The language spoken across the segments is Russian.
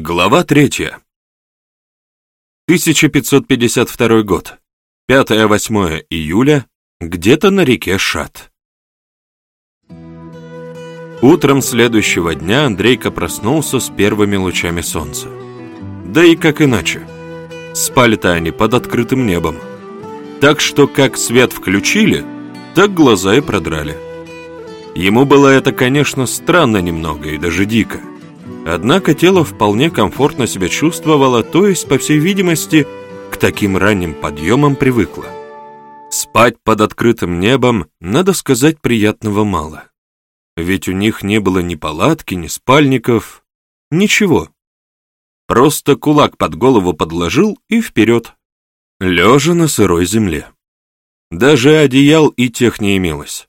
Глава третья. 1552 год. 5-8 июля. Где-то на реке Шат. Утром следующего дня Андрейка проснулся с первыми лучами солнца. Да и как иначе. Спали-то они под открытым небом. Так что как свет включили, так глаза и продрали. Ему было это, конечно, странно немного и даже дико. Однако тело вполне комфортно себя чувствовало, то есть, по всей видимости, к таким ранним подъемам привыкло. Спать под открытым небом, надо сказать, приятного мало. Ведь у них не было ни палатки, ни спальников, ничего. Просто кулак под голову подложил и вперед, лежа на сырой земле. Даже одеял и тех не имелось.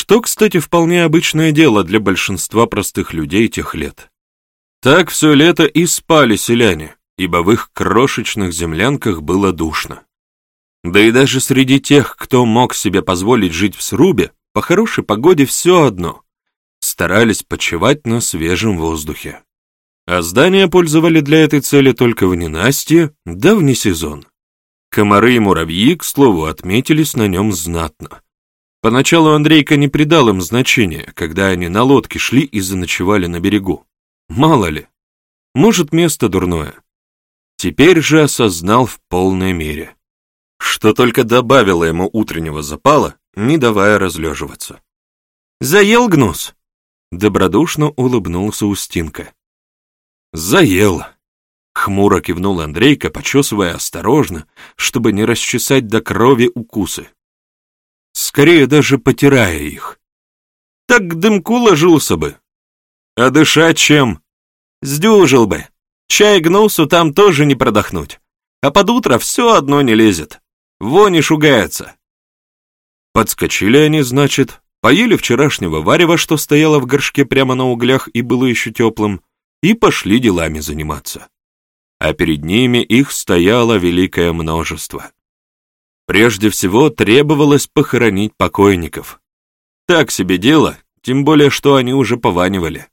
Что, кстати, вполне обычное дело для большинства простых людей тех лет. Так все лето и спали селяне, ибо в их крошечных землянках было душно. Да и даже среди тех, кто мог себе позволить жить в срубе, по хорошей погоде все одно. Старались почивать на свежем воздухе. А здания пользовали для этой цели только в ненастье, да в несезон. Комары и муравьи, к слову, отметились на нем знатно. Поначалу Андрейка не придал им значения, когда они на лодке шли и заночевали на берегу. Мало ли, может, место дурное. Теперь же осознал в полной мере, что только добавило ему утреннего запала, не давая разлеживаться. «Заел гнус?» Добродушно улыбнулся Устинка. «Заел», — хмуро кивнул Андрейка, почесывая осторожно, чтобы не расчесать до крови укусы скорее даже потирая их. Так к дымку ложился бы. А дышать чем? Сдюжил бы. Чай гнусу там тоже не продохнуть. А под утро все одно не лезет. Вони шугается. Подскочили они, значит, поели вчерашнего варева, что стояло в горшке прямо на углях и было еще теплым, и пошли делами заниматься. А перед ними их стояло великое множество. Прежде всего требовалось похоронить покойников. Так себе дело, тем более, что они уже пованивали.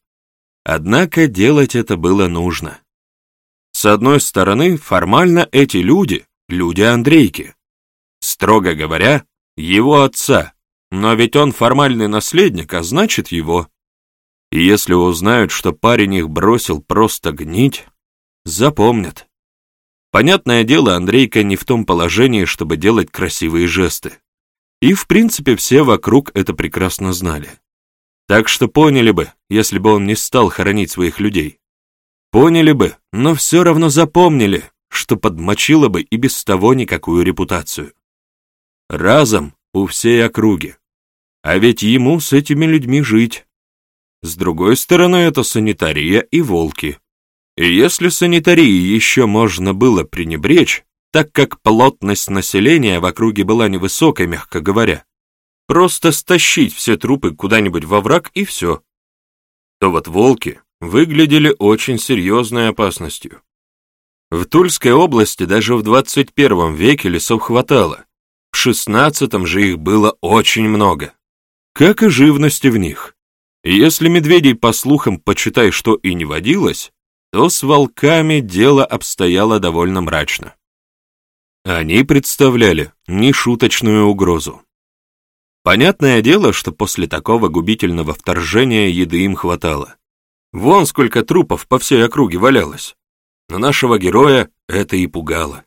Однако делать это было нужно. С одной стороны, формально эти люди — люди Андрейки. Строго говоря, его отца, но ведь он формальный наследник, а значит его. И если узнают, что парень их бросил просто гнить, запомнят. Понятное дело, Андрейка не в том положении, чтобы делать красивые жесты. И, в принципе, все вокруг это прекрасно знали. Так что поняли бы, если бы он не стал хоронить своих людей. Поняли бы, но все равно запомнили, что подмочило бы и без того никакую репутацию. Разом у всей округи. А ведь ему с этими людьми жить. С другой стороны, это санитария и волки. И если санитарией еще можно было пренебречь, так как плотность населения в округе была невысокой, мягко говоря, просто стащить все трупы куда-нибудь во враг и все, то вот волки выглядели очень серьезной опасностью. В Тульской области даже в 21 веке лесов хватало, в 16 же их было очень много, как и живности в них. Если медведей, по слухам, почитай, что и не водилось, то с волками дело обстояло довольно мрачно. Они представляли нешуточную угрозу. Понятное дело, что после такого губительного вторжения еды им хватало. Вон сколько трупов по всей округе валялось. Но нашего героя это и пугало.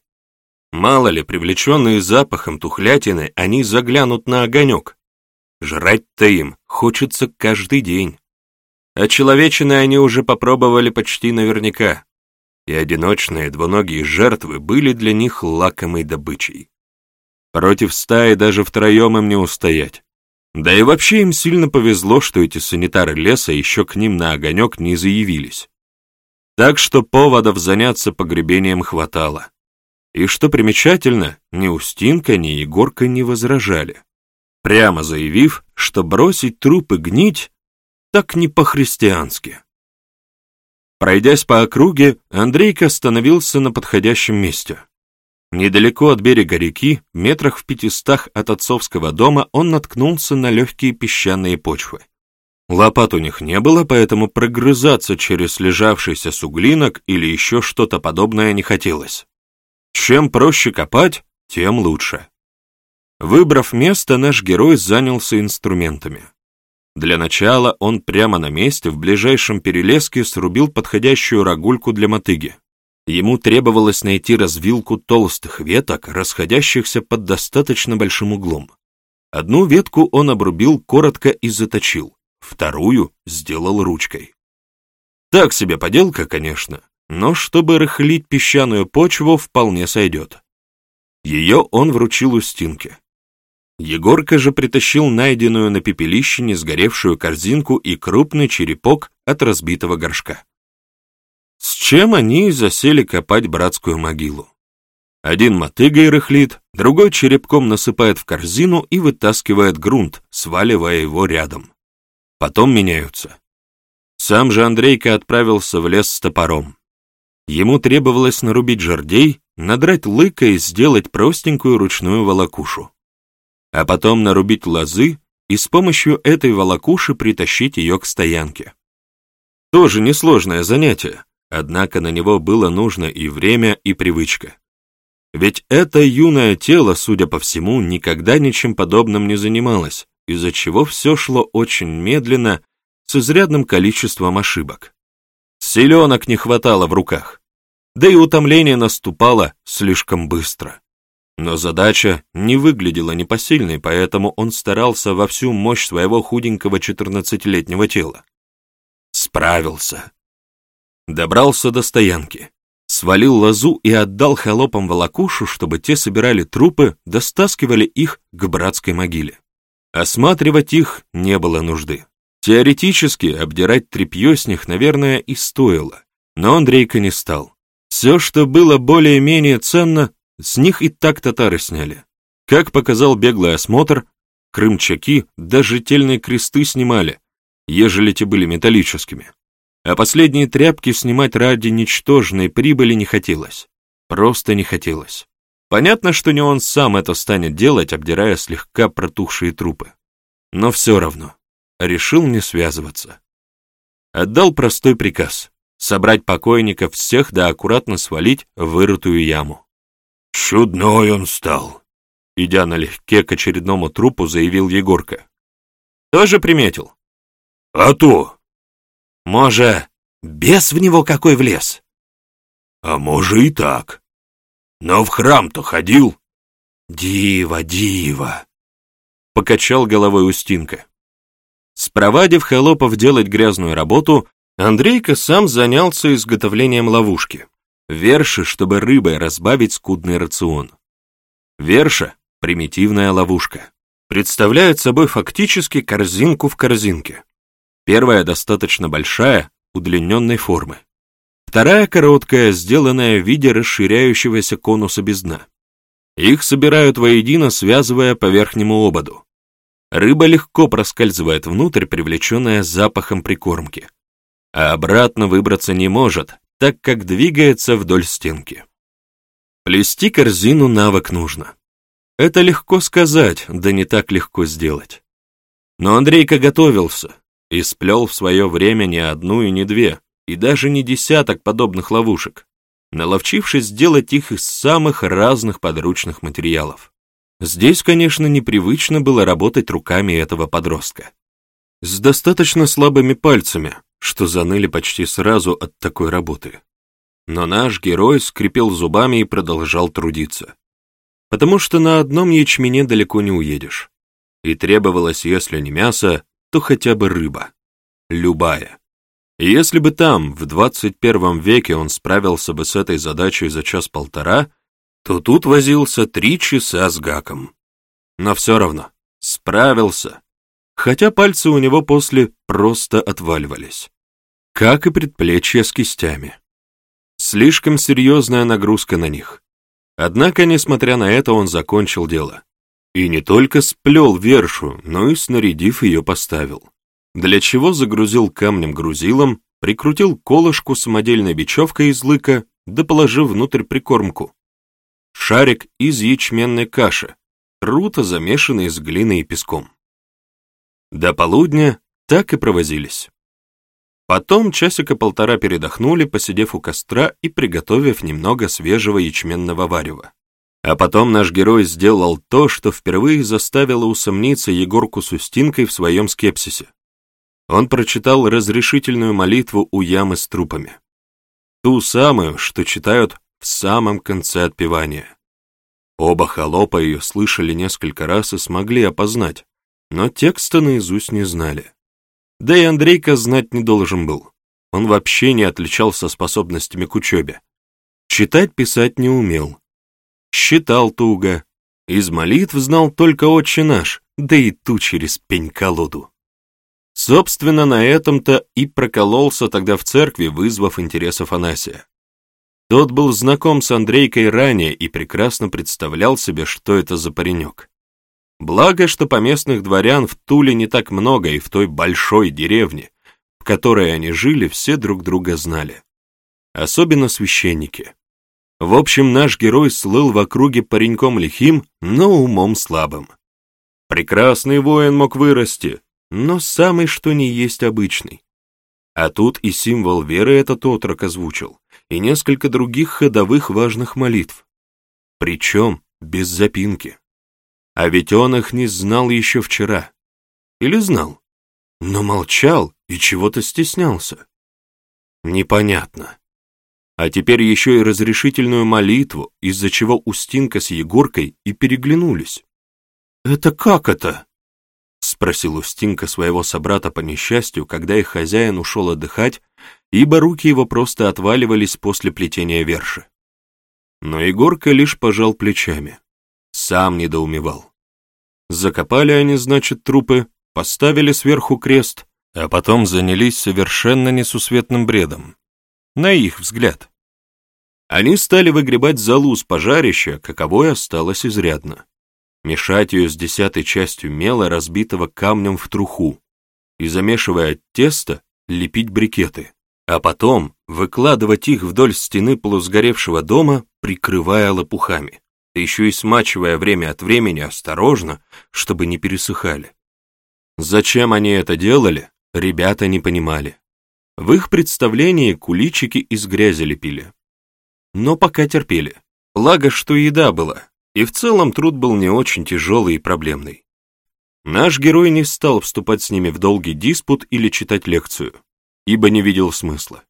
Мало ли, привлеченные запахом тухлятины, они заглянут на огонек. Жрать-то им хочется каждый день. А человечины они уже попробовали почти наверняка, и одиночные двуногие жертвы были для них лакомой добычей. Против стаи даже втроем им не устоять. Да и вообще им сильно повезло, что эти санитары леса еще к ним на огонек не заявились. Так что поводов заняться погребением хватало. И что примечательно, ни Устинка, ни Егорка не возражали, прямо заявив, что бросить трупы гнить так не по-христиански. Пройдясь по округе, Андрейка остановился на подходящем месте. Недалеко от берега реки, метрах в пятистах от отцовского дома, он наткнулся на легкие песчаные почвы. Лопат у них не было, поэтому прогрызаться через лежавшийся суглинок или еще что-то подобное не хотелось. Чем проще копать, тем лучше. Выбрав место, наш герой занялся инструментами. Для начала он прямо на месте в ближайшем перелеске срубил подходящую рогульку для мотыги. Ему требовалось найти развилку толстых веток, расходящихся под достаточно большим углом. Одну ветку он обрубил коротко и заточил, вторую сделал ручкой. Так себе поделка, конечно, но чтобы рыхлить песчаную почву, вполне сойдет. Ее он вручил Устинке. Егорка же притащил найденную на пепелище сгоревшую корзинку и крупный черепок от разбитого горшка. С чем они засели копать братскую могилу? Один мотыгой рыхлит, другой черепком насыпает в корзину и вытаскивает грунт, сваливая его рядом. Потом меняются. Сам же Андрейка отправился в лес с топором. Ему требовалось нарубить жердей, надрать лыка и сделать простенькую ручную волокушу. А потом нарубить лозы и с помощью этой волокуши притащить ее к стоянке. Тоже несложное занятие, однако на него было нужно и время, и привычка. Ведь это юное тело, судя по всему, никогда ничем подобным не занималось, из-за чего все шло очень медленно, с изрядным количеством ошибок. Селенок не хватало в руках, да и утомление наступало слишком быстро. Но задача не выглядела непосильной, поэтому он старался во всю мощь своего худенького четырнадцатилетнего тела. Справился. Добрался до стоянки, свалил лозу и отдал холопам волокушу, чтобы те собирали трупы, достаскивали их к братской могиле. Осматривать их не было нужды. Теоретически обдирать тряпье с них, наверное, и стоило, но Андрейка не стал. Все, что было более-менее ценно, с них и так татары сняли. Как показал беглый осмотр, крымчаки даже тельные кресты снимали, ежели те были металлическими. А последние тряпки снимать ради ничтожной прибыли не хотелось. Просто не хотелось. Понятно, что не он сам это станет делать, обдирая слегка протухшие трупы. Но все равно, решил не связываться. Отдал простой приказ — собрать покойников всех да аккуратно свалить в вырытую яму. «Чудной он стал», — идя налегке к очередному трупу, заявил Егорка. «Тоже приметил?» «А то!» «Може, бес в него какой влез?» «А може и так», но в храм-то ходил. Дива, дива, покачал головой Устинка. Спровадив холопов делать грязную работу, Андрейка сам занялся изготовлением ловушки. Верши, чтобы рыбой разбавить скудный рацион. Верша — примитивная ловушка. Представляет собой фактически корзинку в корзинке. Первая достаточно большая, удлиненной формы. Вторая короткая, сделанная в виде расширяющегося конуса без дна. Их собирают воедино, связывая по верхнему ободу. Рыба легко проскальзывает внутрь, привлеченная запахом прикормки. А обратно выбраться не может, так как двигается вдоль стенки. Плести корзину навык нужно. Это легко сказать, да не так легко сделать. Но Андрейка готовился и сплел в свое время не одну и не две, и даже не десяток подобных ловушек, наловчившись сделать их из самых разных подручных материалов. Здесь, конечно, непривычно было работать руками этого подростка. С достаточно слабыми пальцами, что заныли почти сразу от такой работы. Но наш герой скрипел зубами и продолжал трудиться. Потому что на одном ячмене далеко не уедешь. И требовалось, если не мясо, то хотя бы рыба. Любая. И если бы там, в 21 веке, он справился бы с этой задачей за час-полтора, то тут возился три часа с гаком. Но все равно, справился, хотя пальцы у него после просто отваливались. Как и предплечья с кистями. Слишком серьезная нагрузка на них. Однако, несмотря на это, он закончил дело. И не только сплел вершу, но и, снарядив ее, поставил для чего загрузил камнем грузилом, прикрутил колышку самодельной бечевкой из лыка, да положил внутрь прикормку. Шарик из ячменной каши, круто замешанный с глиной и песком. До полудня Так и провозились. Потом часика полтора передохнули, посидев у костра и приготовив немного свежего ячменного варева. А потом наш герой сделал то, что впервые заставило усомниться Егорку с Устинкой в своем скепсисе. Он прочитал разрешительную молитву у ямы с трупами. Ту самую, что читают в самом конце отпевания. Оба холопа ее слышали несколько раз и смогли опознать, но текста наизусть не знали. Да и Андрейка знать не должен был. Он вообще не отличался способностями к учебе. Читать-писать не умел. Считал туго. Из молитв знал только «Отче наш», да и ту через пень-колоду. Собственно, на этом-то и прокололся тогда в церкви, вызвав интерес Афанасия. Тот был знаком с Андрейкой ранее и прекрасно представлял себе, что это за паренек. Благо, что поместных дворян в Туле не так много, и в той большой деревне, в которой они жили, все друг друга знали. Особенно священники. В общем, наш герой слыл в округе пареньком лихим, но умом слабым. Прекрасный воин мог вырасти, но самый что ни есть обычный. А тут и символ веры этот отрок озвучил, и несколько других ходовых важных молитв. Причем без запинки. А ведь он их не знал еще вчера. Или знал, но молчал и чего-то стеснялся. Непонятно. А теперь еще и разрешительную молитву, из-за чего Устинка с Егоркой и переглянулись. «Это как это?» — спросил Устинка своего собрата по несчастью, когда их хозяин ушел отдыхать, ибо руки его просто отваливались после плетения верши. Но Егорка лишь пожал плечами. Сам недоумевал. Закопали они, значит, трупы, поставили сверху крест, а потом занялись совершенно несусветным бредом. На их взгляд. Они стали выгребать залу с пожарища, каковой осталось изрядно. Мешать ее с десятой частью мела, разбитого камнем в труху, и, замешивая тесто, лепить брикеты, а потом выкладывать их вдоль стены полусгоревшего дома, прикрывая лопухами еще и смачивая время от времени осторожно, чтобы не пересыхали. Зачем они это делали, ребята не понимали. В их представлении куличики из грязи лепили. Но пока терпели. Благо, что еда была, и в целом труд был не очень тяжелый и проблемный. Наш герой не стал вступать с ними в долгий диспут или читать лекцию, ибо не видел смысла.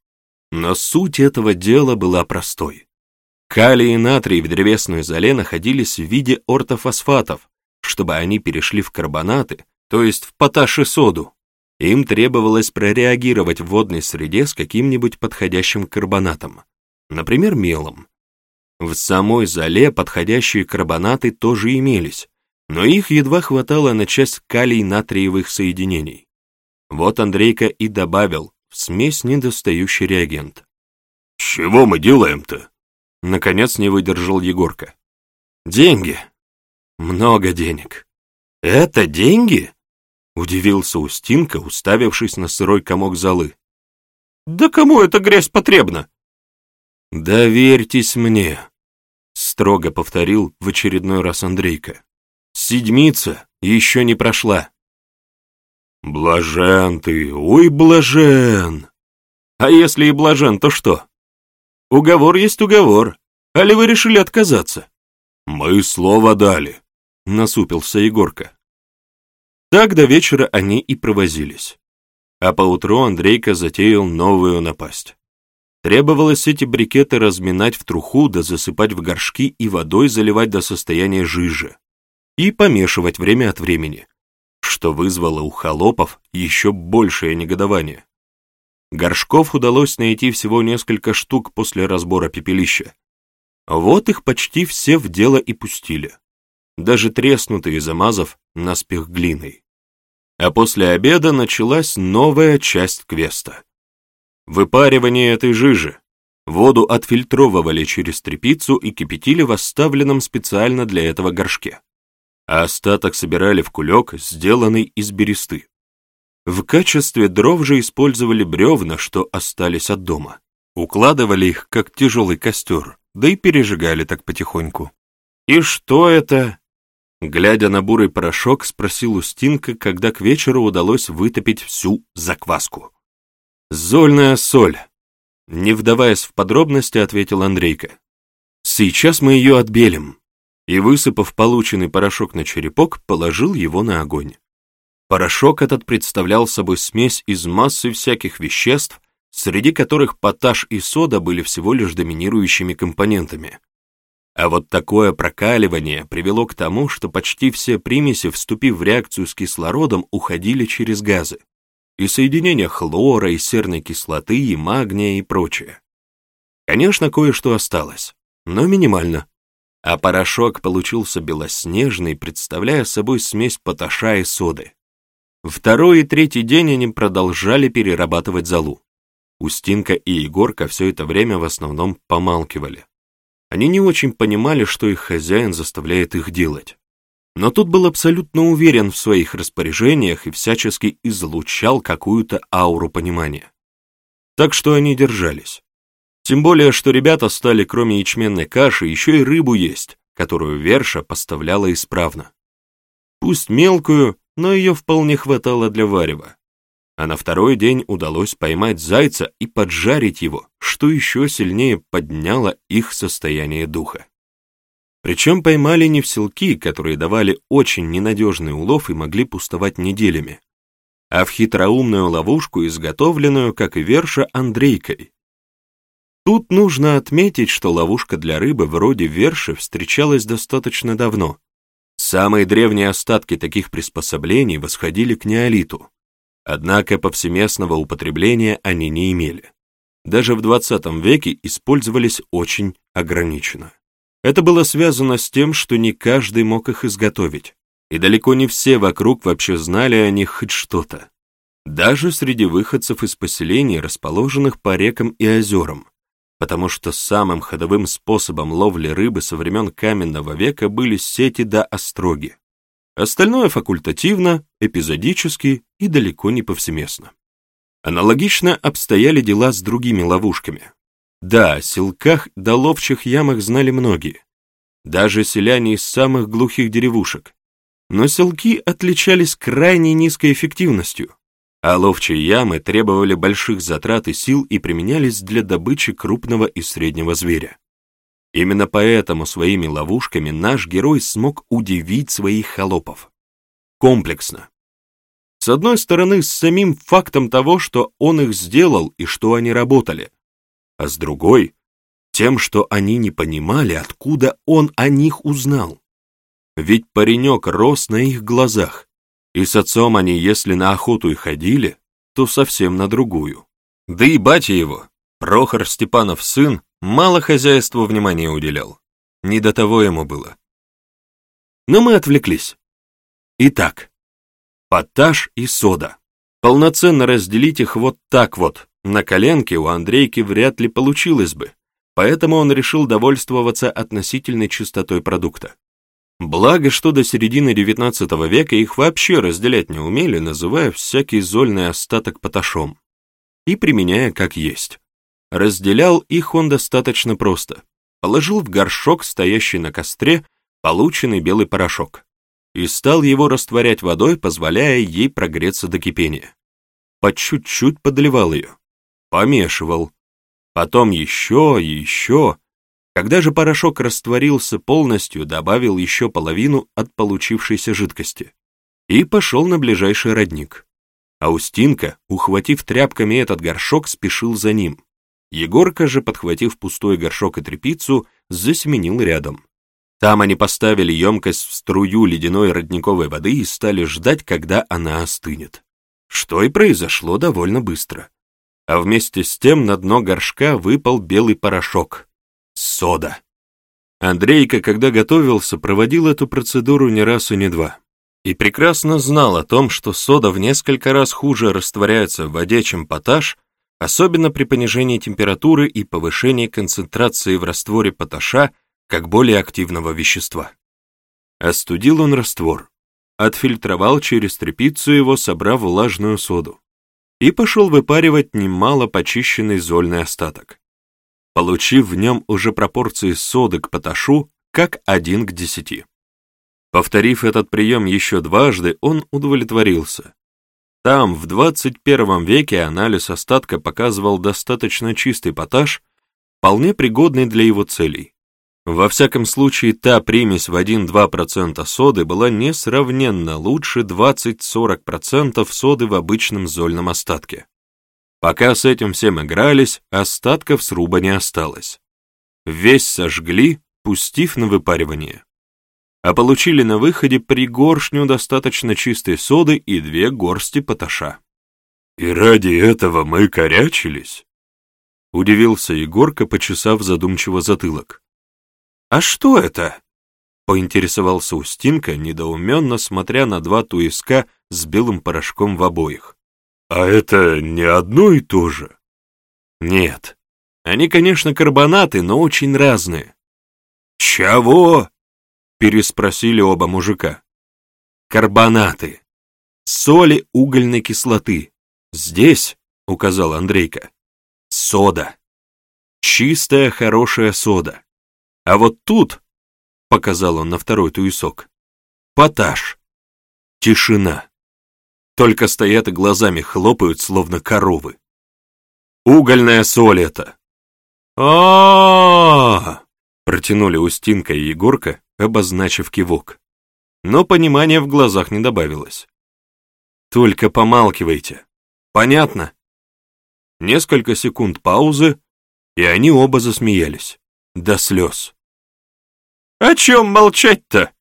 Но суть этого дела была простой. Калий и натрий в древесной золе находились в виде ортофосфатов. Чтобы они перешли в карбонаты, то есть в поташ и соду, им требовалось прореагировать в водной среде с каким-нибудь подходящим карбонатом, например, мелом. В самой золе подходящие карбонаты тоже имелись, но их едва хватало на часть калий-натриевых соединений. Вот Андрейка и добавил в смесь недостающий реагент. «Чего мы делаем-то?» Наконец не выдержал Егорка. «Деньги. Много денег. Это деньги?» Удивился Устинка, уставившись на сырой комок золы. «Да кому эта грязь потребна?» «Доверьтесь мне», — строго повторил в очередной раз Андрейка. «Седмица еще не прошла». «Блажен ты, ой, блажен!» «А если и блажен, то что?» Уговор есть уговор. Али вы решили отказаться? Мы слово дали, насупился Егорка. Так до вечера они и провозились. А поутру Андрейка затеял новую напасть. Требовалось эти брикеты разминать в труху да засыпать в горшки и водой заливать до состояния жижи и помешивать время от времени, что вызвало у холопов еще большее негодование. Горшков удалось найти всего несколько штук после разбора пепелища. Вот их почти все в дело и пустили. Даже треснутые, замазав наспех глиной. А после обеда началась новая часть квеста. Выпаривание этой жижи. Воду отфильтровывали через тряпицу и кипятили в оставленном специально для этого горшке. А остаток собирали в кулек, сделанный из бересты. В качестве дров же использовали бревна, что остались от дома. Укладывали их, как тяжелый костер, да и пережигали так потихоньку. «И что это?» Глядя на бурый порошок, спросил Устинка, когда к вечеру удалось вытопить всю закваску. «Зольная соль», — не вдаваясь в подробности, ответил Андрейка. «Сейчас мы ее отбелим», и, высыпав полученный порошок на черепок, положил его на огонь. Порошок этот представлял собой смесь из массы всяких веществ, среди которых поташ и сода были всего лишь доминирующими компонентами. А вот такое прокаливание привело к тому, что почти все примеси, вступив в реакцию с кислородом, уходили через газы, и соединения хлора, и серной кислоты, и магния, и прочее. Конечно, кое-что осталось, но минимально. А порошок получился белоснежный, представляя собой смесь поташа и соды. Второй и третий день они продолжали перерабатывать золу. Устинка и Егорка все это время в основном помалкивали. Они не очень понимали, что их хозяин заставляет их делать. Но тут был абсолютно уверен в своих распоряжениях и всячески излучал какую-то ауру понимания. Так что они держались. Тем более, что ребята стали, кроме ячменной каши, еще и рыбу есть, которую Верша поставляла исправно. Пусть мелкую, но ее вполне хватало для варева а на второй день удалось поймать зайца и поджарить его, что еще сильнее подняло их состояние духа. Причем поймали не в селки, которые давали очень ненадежный улов и могли пустовать неделями, а в хитроумную ловушку, изготовленную, как и верша, Андрейкой. Тут нужно отметить, что ловушка для рыбы вроде верши встречалась достаточно давно. Самые древние остатки таких приспособлений восходили к неолиту, Однако повсеместного употребления они не имели. Даже в 20 веке использовались очень ограниченно. Это было связано с тем, что не каждый мог их изготовить, и далеко не все вокруг вообще знали о них хоть что-то. Даже среди выходцев из поселений, расположенных по рекам и озерам, потому что самым ходовым способом ловли рыбы со времен каменного века были сети да остроги. Остальное факультативно, эпизодически и далеко не повсеместно. Аналогично обстояли дела с другими ловушками. Да, о селках да ловчих ямах знали многие, даже селяне из самых глухих деревушек. Но селки отличались крайне низкой эффективностью, а ловчие ямы требовали больших затрат и сил и применялись для добычи крупного и среднего зверя. Именно поэтому своими ловушками наш герой смог удивить своих холопов. Комплексно. С одной стороны, с самим фактом того, что он их сделал и что они работали, а с другой — тем, что они не понимали, откуда он о них узнал. Ведь паренек рос на их глазах, и с отцом они, если на охоту и ходили, то совсем на другую. Да и батя его, Прохор Степанов сын, мало хозяйству внимания уделял. Не до того ему было. Но мы отвлеклись. Итак, поташ и сода. Полноценно разделить их вот так вот, на коленке у Андрейки вряд ли получилось бы, поэтому он решил довольствоваться относительной чистотой продукта. Благо, что до середины XIX века их вообще разделять не умели, называя всякий зольный остаток поташом и применяя как есть. Разделял их он достаточно просто. Положил в горшок, стоящий на костре, полученный белый порошок, и стал его растворять водой, позволяя ей прогреться до кипения. По чуть-чуть подливал ее, помешивал, потом еще и еще. Когда же порошок растворился полностью, добавил еще половину от получившейся жидкости и пошел на ближайший родник. Аустинка, ухватив тряпками этот горшок, спешил за ним. Егорка же, подхватив пустой горшок и тряпицу, засеменил рядом. Там они поставили емкость в струю ледяной родниковой воды и стали ждать, когда она остынет. Что и произошло довольно быстро. А вместе с тем на дно горшка выпал белый порошок. Сода. Андрейка, когда готовился, проводил эту процедуру не раз и не два. И прекрасно знал о том, что сода в несколько раз хуже растворяется в воде, чем поташ, особенно при понижении температуры и повышении концентрации в растворе поташа как более активного вещества. Остудил он раствор, отфильтровал через тряпицу его, собрав влажную соду, и пошел выпаривать немало почищенный зольный остаток, получив в нем уже пропорции соды к поташу как один к десяти. Повторив этот прием еще дважды, он удовлетворился. Там, в 21 веке, анализ остатка показывал достаточно чистый поташ, вполне пригодный для его целей. Во всяком случае, та примесь в 1-2% соды была несравненно лучше 20-40% соды в обычном зольном остатке. Пока с этим всем игрались, остатков сруба не осталось. Весь сожгли, пустив на выпаривание. А получили на выходе пригоршню достаточно чистой соды и две горсти поташа. «И ради этого мы корячились?» Удивился Егорка, почесав задумчиво затылок. «А что это?» — поинтересовался Устинка, недоуменно смотря на два туиска с белым порошком в обоих. «А это не одно и то же?» «Нет. Они, конечно, карбонаты, но очень разные». «Чего?» — переспросили оба мужика. «Карбонаты. Соли угольной кислоты. Здесь, — указал Андрейка, — сода. Чистая, хорошая сода. А вот тут, — показал он на второй туесок, — поташ. Тишина. Только стоят и глазами хлопают, словно коровы. Угольная соль это. а протянули Устинка и Егорка, обозначив кивок. Но понимания в глазах не добавилось. Только помалкивайте. Понятно? Несколько секунд паузы, и они оба засмеялись. До слез. «О чем молчать-то?»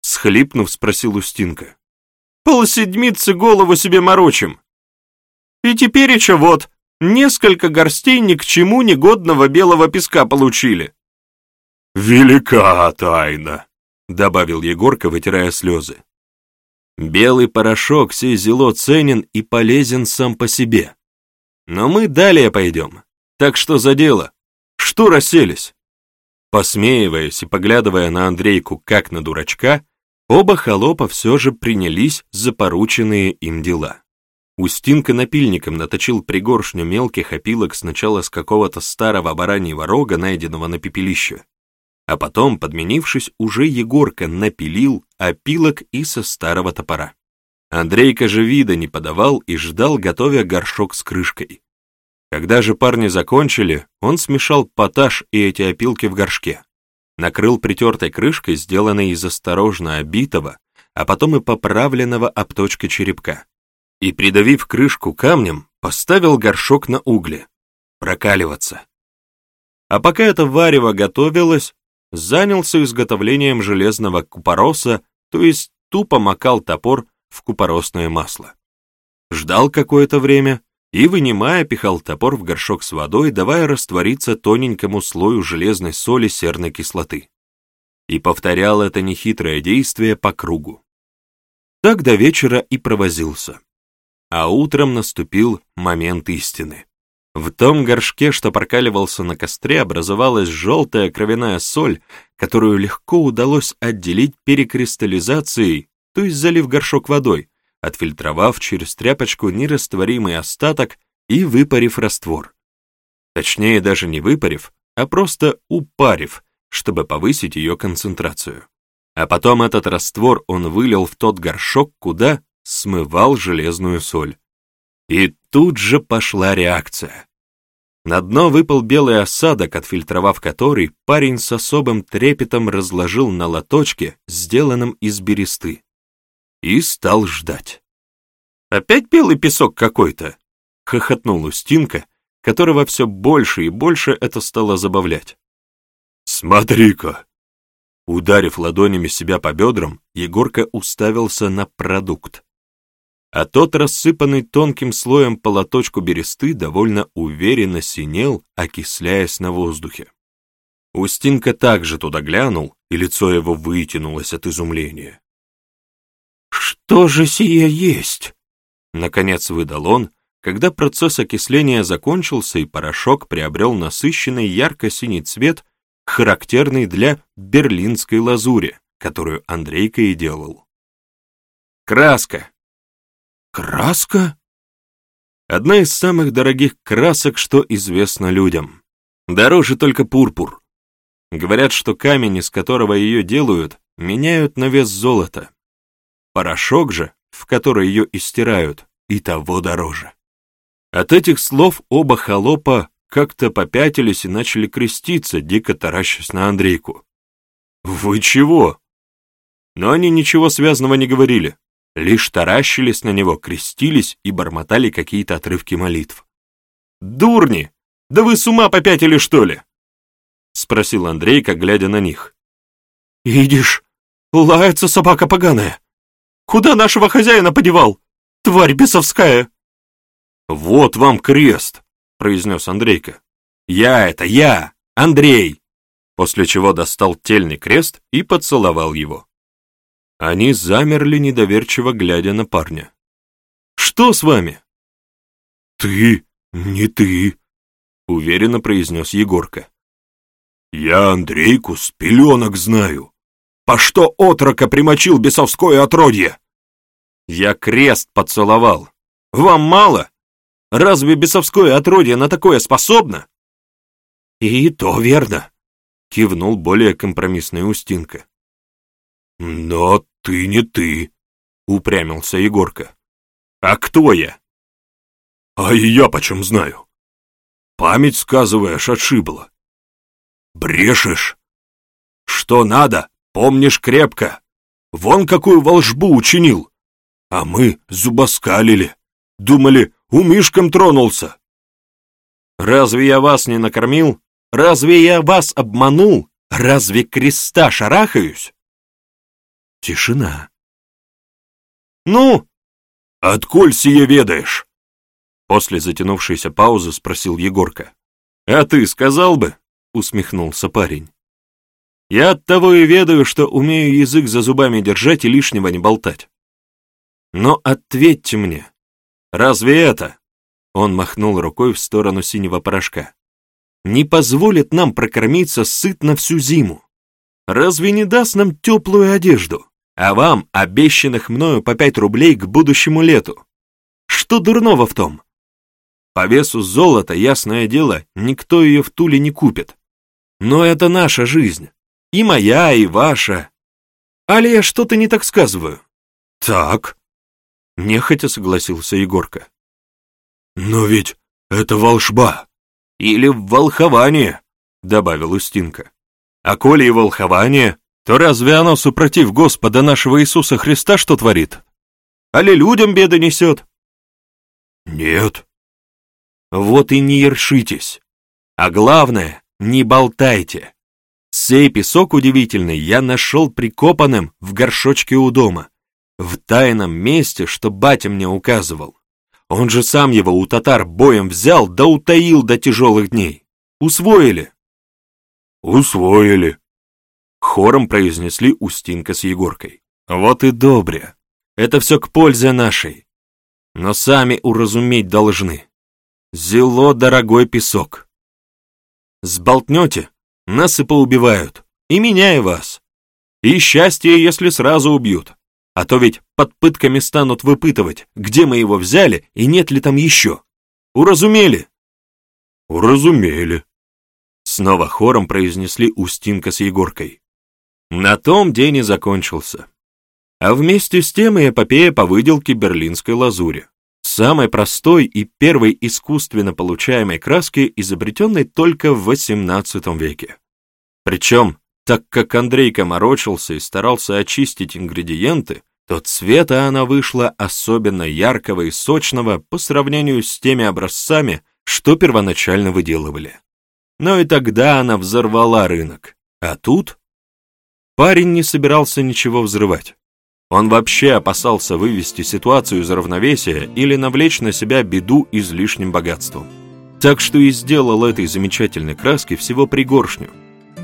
Схлипнув, спросил Устинка. Полседмицы голову себе морочим. И теперь еще вот, несколько горстей ни к чему негодного белого песка получили. «Велика тайна», — добавил Егорка, вытирая слезы. «Белый порошок сей зело ценен и полезен сам по себе. Но мы далее пойдем, так что за дело? Что расселись?» Посмеиваясь и поглядывая на Андрейку как на дурачка, Оба холопа все же принялись за порученные им дела. Устинка напильником наточил пригоршню мелких опилок сначала с какого-то старого бараньего рога, найденного на пепелище, а потом, подменившись, уже Егорка напилил опилок и со старого топора. Андрейка же вида не подавал и ждал, готовя горшок с крышкой. Когда же парни закончили, он смешал поташ и эти опилки в горшке накрыл притертой крышкой, сделанной из осторожно обитого, а потом и поправленного обточкой черепка, и, придавив крышку камнем, поставил горшок на угли. Прокаливаться. А пока это варево готовилось, занялся изготовлением железного купороса, то есть тупо макал топор в купоросное масло. Ждал какое-то время, и, вынимая, пихал топор в горшок с водой, давая раствориться тоненькому слою железной соли серной кислоты. И повторял это нехитрое действие по кругу. Так до вечера и провозился. А утром наступил момент истины. В том горшке, что прокаливался на костре, образовалась желтая кровяная соль, которую легко удалось отделить перекристаллизацией, то есть залив горшок водой, отфильтровав через тряпочку нерастворимый остаток и выпарив раствор. Точнее, даже не выпарив, а просто упарив, чтобы повысить ее концентрацию. А потом этот раствор он вылил в тот горшок, куда смывал железную соль. И тут же пошла реакция. На дно выпал белый осадок, отфильтровав который, парень с особым трепетом разложил на лоточке, сделанном из бересты и стал ждать. «Опять белый песок какой-то?» — хохотнул Устинка, которого все больше и больше это стало забавлять. «Смотри-ка!» Ударив ладонями себя по бедрам, Егорка уставился на продукт. А тот, рассыпанный тонким слоем по лоточку бересты, довольно уверенно синел, окисляясь на воздухе. Устинка также туда глянул, и лицо его вытянулось от изумления. «Что же сие есть?» Наконец выдал он, когда процесс окисления закончился и порошок приобрел насыщенный ярко-синий цвет, характерный для берлинской лазури, которую Андрейка и делал. «Краска!» «Краска?» Одна из самых дорогих красок, что известно людям. Дороже только пурпур. Говорят, что камень, из которого ее делают, меняют на вес золота. Порошок же, в который ее истирают, и того дороже. От этих слов оба холопа как-то попятились и начали креститься, дико таращась на Андрейку. «Вы чего?» Но они ничего связанного не говорили, лишь таращились на него, крестились и бормотали какие-то отрывки молитв. «Дурни! Да вы с ума попятили, что ли?» — спросил Андрейка, глядя на них. «Идишь, лается собака поганая. Куда нашего хозяина подевал? Тварь бесовская!» «Вот вам крест!» — произнес Андрейка. «Я это, я, Андрей!» После чего достал тельный крест и поцеловал его. Они замерли, недоверчиво глядя на парня. «Что с вами?» «Ты, не ты», — уверенно произнес Егорка. «Я Андрейку с пеленок знаю. По что отрока примочил бесовское отродье?» «Я крест поцеловал. Вам мало? Разве бесовское отродье на такое способно?» «И то верно», — кивнул более компромиссный Устинка. «Но ты не ты», — упрямился Егорка. «А кто я?» «А я почем знаю? Память, сказываешь, отшибла. Брешешь? Что надо, помнишь крепко. Вон какую волшбу учинил. А мы зубоскалили. Думали, умишком тронулся. Разве я вас не накормил? Разве я вас обманул? Разве креста шарахаюсь? Тишина. «Ну?» «Отколь сие ведаешь?» После затянувшейся паузы спросил Егорка. «А ты сказал бы?» — усмехнулся парень. «Я от того и ведаю, что умею язык за зубами держать и лишнего не болтать. Но ответьте мне, разве это...» Он махнул рукой в сторону синего порошка. «Не позволит нам прокормиться сытно всю зиму. Разве не даст нам теплую одежду, а вам обещанных мною по пять рублей к будущему лету? Что дурного в том? По весу золота, ясное дело, никто ее в Туле не купит. Но это наша жизнь. И моя, и ваша. Али я что-то не так сказываю? Так. Нехотя согласился Егорка. Но ведь это волшба. Или волхование, добавил Устинка. А коли и волхование, то разве оно супротив Господа нашего Иисуса Христа что творит? Али людям беды несет? Нет. Вот и не ершитесь. А главное, не болтайте. Сей песок удивительный я нашел прикопанным в горшочке у дома, в тайном месте, что батя мне указывал. Он же сам его у татар боем взял да утаил до тяжелых дней. Усвоили? Усвоили. Хором произнесли Устинка с Егоркой. Вот и добре. Это все к пользе нашей. Но сами уразуметь должны. Зело дорогой песок. Сболтнете, нас и поубивают, и меня, и вас. И счастье, если сразу убьют. А то ведь под пытками станут выпытывать, где мы его взяли и нет ли там еще. Уразумели? Уразумели. Снова хором произнесли Устинка с Егоркой. На том день и закончился. А вместе с тем и эпопея по выделке берлинской лазури самой простой и первой искусственно получаемой краски, изобретенной только в XVIII веке. Причем, так как Андрейка морочился и старался очистить ингредиенты, то цвета она вышла особенно яркого и сочного по сравнению с теми образцами, что первоначально выделывали. Но и тогда она взорвала рынок, а тут парень не собирался ничего взрывать. Он вообще опасался вывести ситуацию из равновесия или навлечь на себя беду излишним богатством. Так что и сделал этой замечательной краски всего пригоршню.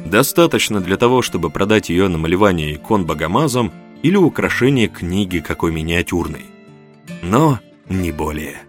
Достаточно для того, чтобы продать ее на малевание икон богомазом или украшение книги какой миниатюрной. Но не более.